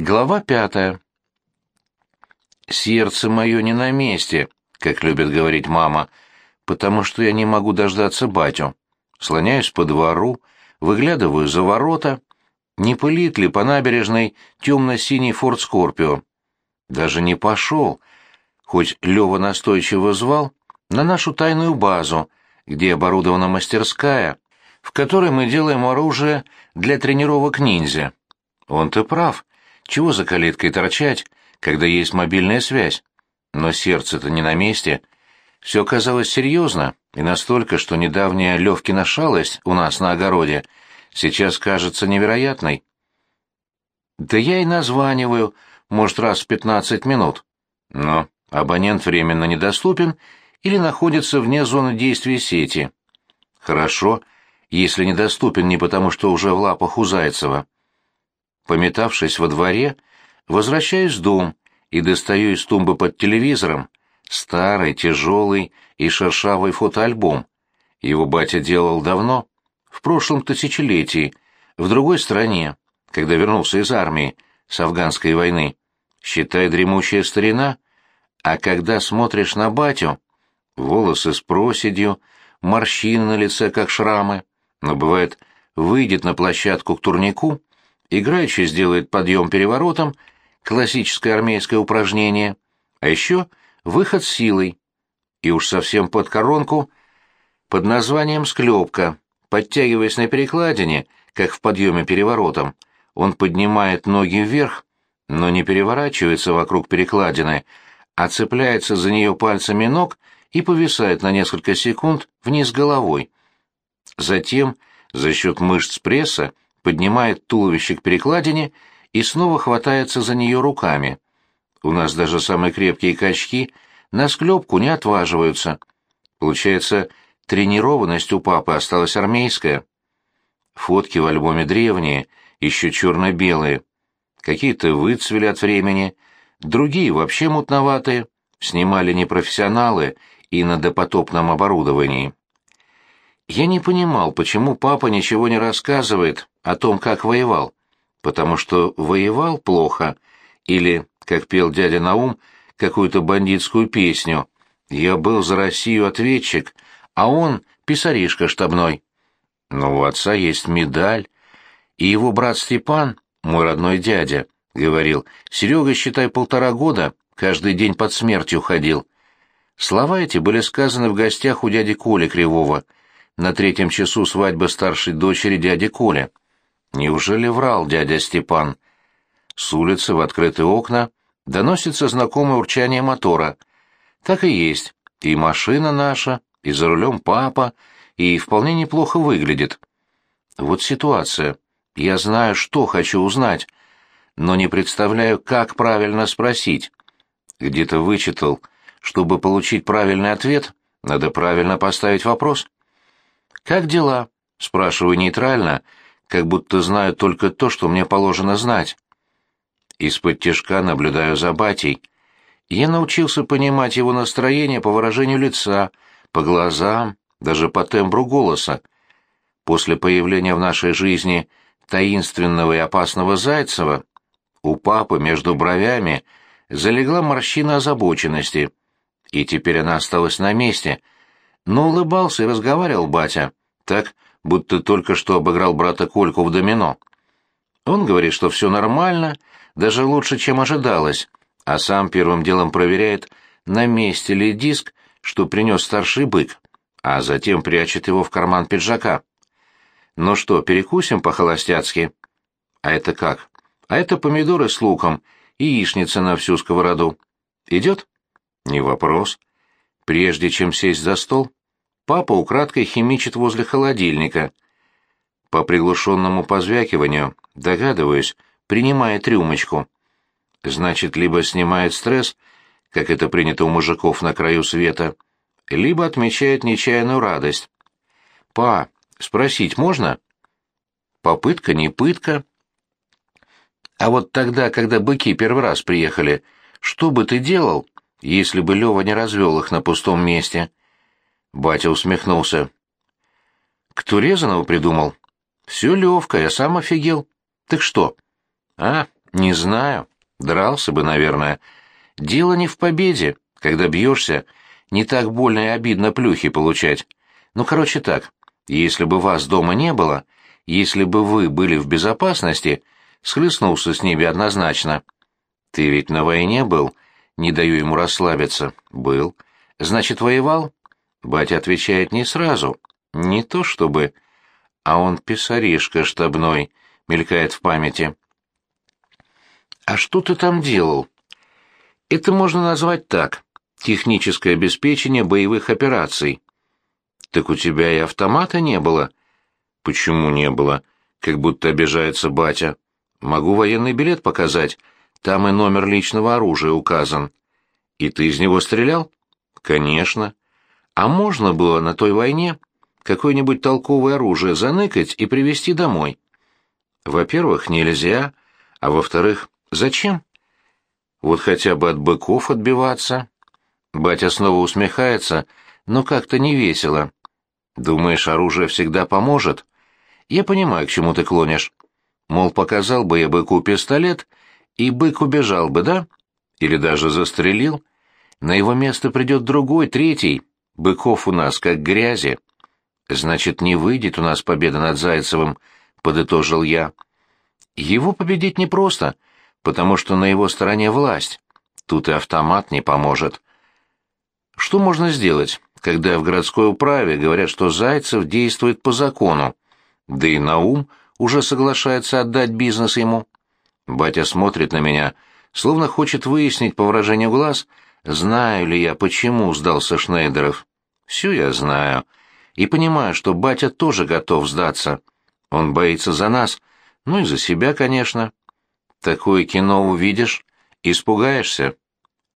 Глава пятая. «Сердце мое не на месте», как любит говорить мама, потому что я не могу дождаться батю. Слоняюсь по двору, выглядываю за ворота. Не пылит ли по набережной темно-синий форт Скорпио? Даже не пошел, хоть Лева настойчиво звал, на нашу тайную базу, где оборудована мастерская, в которой мы делаем оружие для тренировок ниндзя. Он-то прав. Чего за калиткой торчать, когда есть мобильная связь? Но сердце-то не на месте. Все казалось серьезно, и настолько, что недавняя Левкина шалость у нас на огороде сейчас кажется невероятной. Да я и названиваю, может, раз в пятнадцать минут. Но абонент временно недоступен или находится вне зоны действия сети. Хорошо, если недоступен не потому, что уже в лапах у Зайцева. Пометавшись во дворе, возвращаюсь в дом и достаю из тумбы под телевизором старый, тяжелый и шершавый фотоальбом. Его батя делал давно, в прошлом тысячелетии, в другой стране, когда вернулся из армии, с афганской войны. Считай дремучая старина, а когда смотришь на батю, волосы с проседью, морщины на лице, как шрамы, но бывает, выйдет на площадку к турнику играючи сделает подъем переворотом, классическое армейское упражнение, а еще выход силой, и уж совсем под коронку, под названием «склепка», подтягиваясь на перекладине, как в подъеме переворотом, он поднимает ноги вверх, но не переворачивается вокруг перекладины, а цепляется за нее пальцами ног и повисает на несколько секунд вниз головой. Затем, за счет мышц пресса, поднимает туловище к перекладине и снова хватается за нее руками. У нас даже самые крепкие качки на склепку не отваживаются. Получается, тренированность у папы осталась армейская. Фотки в альбоме древние, еще черно-белые. Какие-то выцвели от времени, другие вообще мутноватые, снимали непрофессионалы и на допотопном оборудовании. Я не понимал, почему папа ничего не рассказывает о том, как воевал. Потому что воевал плохо, или, как пел дядя Наум, какую-то бандитскую песню «Я был за Россию ответчик, а он — писаришка штабной». Но у отца есть медаль, и его брат Степан, мой родной дядя, говорил, «Серега, считай, полтора года, каждый день под смертью ходил». Слова эти были сказаны в гостях у дяди Коли Кривого — на третьем часу свадьбы старшей дочери дяди Коля. Неужели врал дядя Степан? С улицы в открытые окна доносится знакомое урчание мотора. Так и есть. И машина наша, и за рулем папа, и вполне неплохо выглядит. Вот ситуация. Я знаю, что хочу узнать, но не представляю, как правильно спросить. Где-то вычитал, чтобы получить правильный ответ, надо правильно поставить вопрос. «Как дела?» — спрашиваю нейтрально, как будто знаю только то, что мне положено знать. Из-под тяжка наблюдаю за батей. Я научился понимать его настроение по выражению лица, по глазам, даже по тембру голоса. После появления в нашей жизни таинственного и опасного Зайцева у папы между бровями залегла морщина озабоченности, и теперь она осталась на месте. Но улыбался и разговаривал батя так, будто только что обыграл брата Кольку в домино. Он говорит, что все нормально, даже лучше, чем ожидалось, а сам первым делом проверяет, на месте ли диск, что принес старший бык, а затем прячет его в карман пиджака. Ну что, перекусим по-холостяцки? А это как? А это помидоры с луком и яичница на всю сковороду. Идет? Не вопрос. Прежде чем сесть за стол, Папа украдкой химичит возле холодильника. По приглушенному позвякиванию, догадываюсь, принимает рюмочку. Значит, либо снимает стресс, как это принято у мужиков на краю света, либо отмечает нечаянную радость. «Па, спросить можно?» «Попытка, не пытка». «А вот тогда, когда быки первый раз приехали, что бы ты делал, если бы Лёва не развел их на пустом месте?» Батя усмехнулся. «Кто резаного придумал?» «Все Левка, я сам офигел. Так что?» «А, Не знаю. Дрался бы, наверное. Дело не в победе. Когда бьешься, не так больно и обидно плюхи получать. Ну, короче так, если бы вас дома не было, если бы вы были в безопасности, схлестнулся с ними однозначно. Ты ведь на войне был? Не даю ему расслабиться. Был. Значит, воевал? Батя отвечает не сразу. Не то чтобы... А он писаришка штабной, мелькает в памяти. А что ты там делал? Это можно назвать так. Техническое обеспечение боевых операций. Так у тебя и автомата не было? Почему не было? Как будто обижается батя. Могу военный билет показать. Там и номер личного оружия указан. И ты из него стрелял? Конечно. А можно было на той войне какое-нибудь толковое оружие заныкать и привезти домой? Во-первых, нельзя, а во-вторых, зачем? Вот хотя бы от быков отбиваться. Батя снова усмехается, но как-то не весело. Думаешь, оружие всегда поможет? Я понимаю, к чему ты клонишь. Мол, показал бы я быку пистолет, и бык убежал бы, да? Или даже застрелил? На его место придет другой, третий. Быков у нас как грязи. Значит, не выйдет у нас победа над Зайцевым, подытожил я. Его победить непросто, потому что на его стороне власть. Тут и автомат не поможет. Что можно сделать, когда в городской управе говорят, что Зайцев действует по закону? Да и Наум уже соглашается отдать бизнес ему. Батя смотрит на меня, словно хочет выяснить по выражению глаз, знаю ли я, почему сдался Шнейдеров. Все я знаю. И понимаю, что батя тоже готов сдаться. Он боится за нас, ну и за себя, конечно. Такое кино увидишь, испугаешься.